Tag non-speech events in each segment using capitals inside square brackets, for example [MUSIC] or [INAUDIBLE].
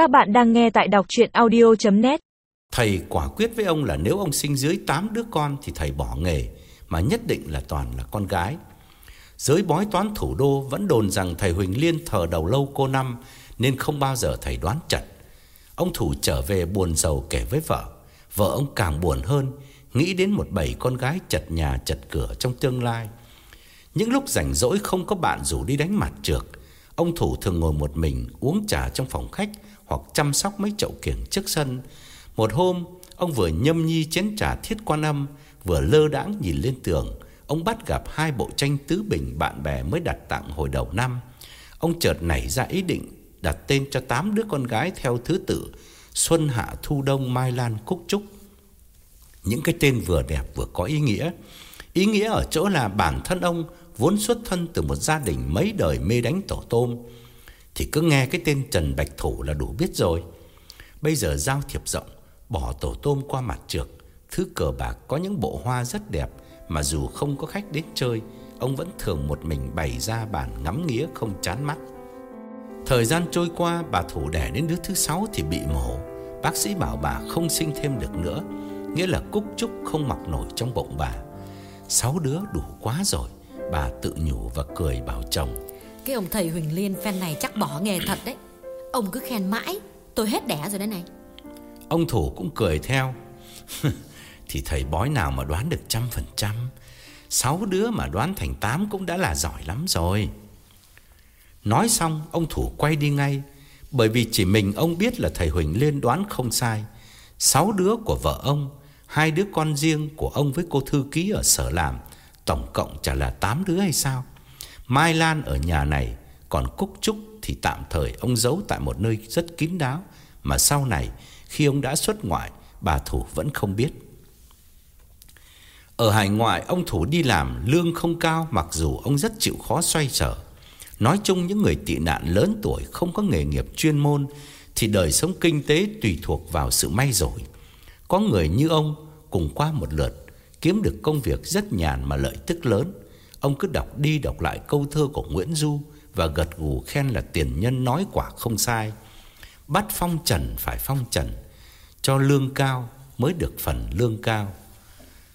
Các bạn đang nghe tại đọc chuyện audio.net Thầy quả quyết với ông là nếu ông sinh dưới 8 đứa con thì thầy bỏ nghề, mà nhất định là toàn là con gái. Giới bói toán thủ đô vẫn đồn rằng thầy Huỳnh Liên thờ đầu lâu cô năm nên không bao giờ thầy đoán chật. Ông Thủ trở về buồn giàu kể với vợ. Vợ ông càng buồn hơn, nghĩ đến một bầy con gái chật nhà chật cửa trong tương lai. Những lúc rảnh rỗi không có bạn rủ đi đánh mặt trược, ông Thủ thường ngồi một mình uống trà trong phòng khách hoặc chăm sóc mấy chậu kiểng trước sân. Một hôm, ông vừa nhâm nhi chén trà thiết quan âm, vừa lơ đãng nhìn lên tường, ông bắt gặp hai bộ tranh tứ bình bạn bè mới đặt tặng hồi đầu năm. Ông chợt nảy ra ý định đặt tên cho tám đứa con gái theo thứ tự Xuân Hạ Thu Đông Mai Lan Cúc Trúc. Những cái tên vừa đẹp vừa có ý nghĩa. Ý nghĩa ở chỗ là bản thân ông vốn xuất thân từ một gia đình mấy đời mê đánh tổ tôm thì cứ nghe cái tên Trần Bạch Thủ là đủ biết rồi. Bây giờ giao thiệp rộng, bỏ tổ tôm qua mặt trược, thứ cờ bạc có những bộ hoa rất đẹp mà dù không có khách đến chơi, ông vẫn thường một mình bày ra bàn ngắm nghía không chán mắt. Thời gian trôi qua, bà Thủ đẻ đến đứa thứ sáu thì bị mổ. Bác sĩ bảo bà không sinh thêm được nữa, nghĩa là cúc trúc không mọc nổi trong bụng bà. Sáu đứa đủ quá rồi, bà tự nhủ và cười bảo chồng. Cái ông thầy Huỳnh Liên phen này chắc bỏ nghề thật đấy. Ông cứ khen mãi Tôi hết đẻ rồi đấy này. Ông Thủ cũng cười theo. [LAUGHS] Thì thầy bói nào mà đoán được trăm phần trăm Sáu đứa mà đoán thành tám cũng đã là giỏi lắm rồi. Nói xong ông Thủ quay đi ngay Bởi vì chỉ mình ông biết là thầy Huỳnh Liên đoán không sai. Sáu đứa của vợ ông Hai đứa con riêng của ông với cô thư ký ở sở làm Tổng cộng chả là tám đứa hay sao? Mai Lan ở nhà này, Còn Cúc Trúc thì tạm thời ông giấu tại một nơi rất kín đáo. Mà sau này, khi ông đã xuất ngoại, Bà Thủ vẫn không biết. Ở hải ngoại, ông Thủ đi làm lương không cao Mặc dù ông rất chịu khó xoay sở. Nói chung những người tị nạn lớn tuổi Không có nghề nghiệp chuyên môn Thì đời sống kinh tế tùy thuộc vào sự may rủi. Có người như ông, Cùng qua một lượt Kiếm được công việc rất nhàn mà lợi tức lớn. Ông cứ đọc đi đọc lại câu thơ của Nguyễn Du Và gật gù khen là tiền nhân nói quả không sai. Bắt phong trần phải phong trần, Cho lương cao mới được phần lương cao.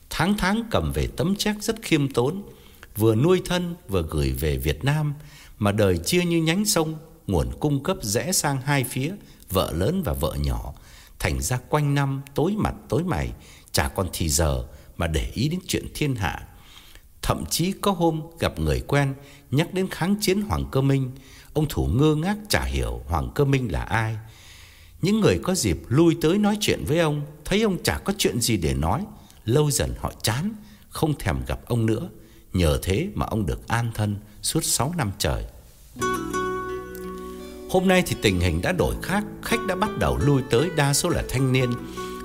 Tháng tháng cầm về tấm check rất khiêm tốn, Vừa nuôi thân vừa gửi về Việt Nam, Mà đời chia như nhánh sông, Nguồn cung cấp rẽ sang hai phía, Vợ lớn và vợ nhỏ. Thành ra quanh năm tối mặt tối mày, Chả còn thì giờ mà để ý đến chuyện thiên hạ Thậm chí có hôm gặp người quen nhắc đến kháng chiến Hoàng Cơ Minh, ông thủ ngơ ngác chả hiểu Hoàng Cơ Minh là ai. Những người có dịp lui tới nói chuyện với ông, thấy ông chả có chuyện gì để nói, lâu dần họ chán, không thèm gặp ông nữa. Nhờ thế mà ông được an thân suốt 6 năm trời. Hôm nay thì tình hình đã đổi khác, khách đã bắt đầu lui tới đa số là thanh niên,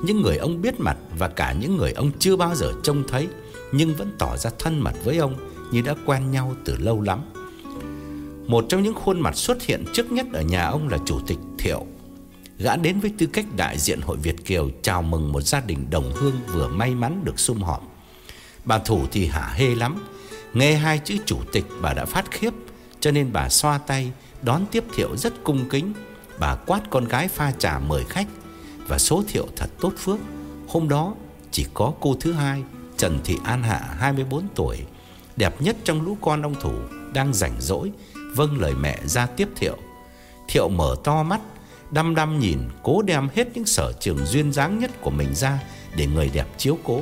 những người ông biết mặt và cả những người ông chưa bao giờ trông thấy nhưng vẫn tỏ ra thân mật với ông như đã quen nhau từ lâu lắm. Một trong những khuôn mặt xuất hiện trước nhất ở nhà ông là chủ tịch Thiệu. Gã đến với tư cách đại diện hội Việt Kiều chào mừng một gia đình đồng hương vừa may mắn được sum họp. Bà thủ thì hả hê lắm, nghe hai chữ chủ tịch bà đã phát khiếp, cho nên bà xoa tay đón tiếp Thiệu rất cung kính. Bà quát con gái pha trà mời khách và số Thiệu thật tốt phước. Hôm đó, chỉ có cô thứ hai, Trần Thị An Hạ 24 tuổi, Đẹp nhất trong lũ con ông Thủ, Đang rảnh rỗi Vâng lời mẹ ra tiếp Thiệu. Thiệu mở to mắt, Đăm đăm nhìn, cố đem hết những sở trường duyên dáng nhất của mình ra Để người đẹp chiếu cố.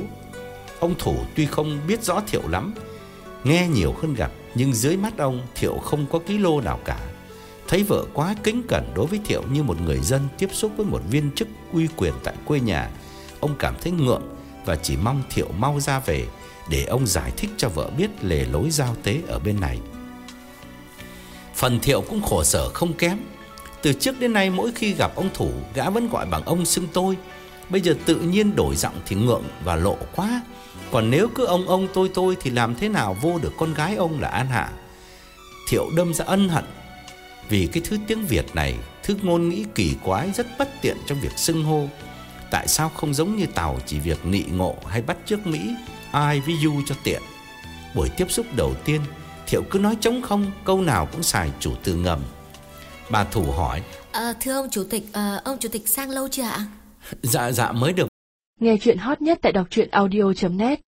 Ông Thủ tuy không biết rõ Thiệu lắm, Nghe nhiều hơn gặp, Nhưng dưới mắt ông, Thiệu không có ký lô nào cả. Thấy vợ quá kính cẩn đối với Thiệu như một người dân tiếp xúc với một viên chức uy quyền tại quê nhà Ông cảm thấy ngượng và chỉ mong Thiệu mau ra về để ông giải thích cho vợ biết lề lối giao tế ở bên này. Phần Thiệu cũng khổ sở không kém. Từ trước đến nay mỗi khi gặp ông Thủ, gã vẫn gọi bằng ông xưng tôi. Bây giờ tự nhiên đổi giọng thì ngượng và lộ quá. Còn nếu cứ ông ông tôi tôi thì làm thế nào vô được con gái ông là An Hạ. Thiệu đâm ra ân hận. Vì cái thứ tiếng Việt này, thứ ngôn nghĩ kỳ quái rất bất tiện trong việc xưng hô. Tại sao không giống như Tàu chỉ việc nị ngộ hay bắt trước Mỹ ai ví dụ cho tiện. Buổi tiếp xúc đầu tiên, Thiệu cứ nói trống không, câu nào cũng xài chủ từ ngầm. Bà Thủ hỏi, à, Thưa ông chủ tịch à, Ông chủ tịch sang lâu chưa ạ [LAUGHS] Dạ dạ mới được Nghe chuyện hot nhất tại đọc truyện audio.net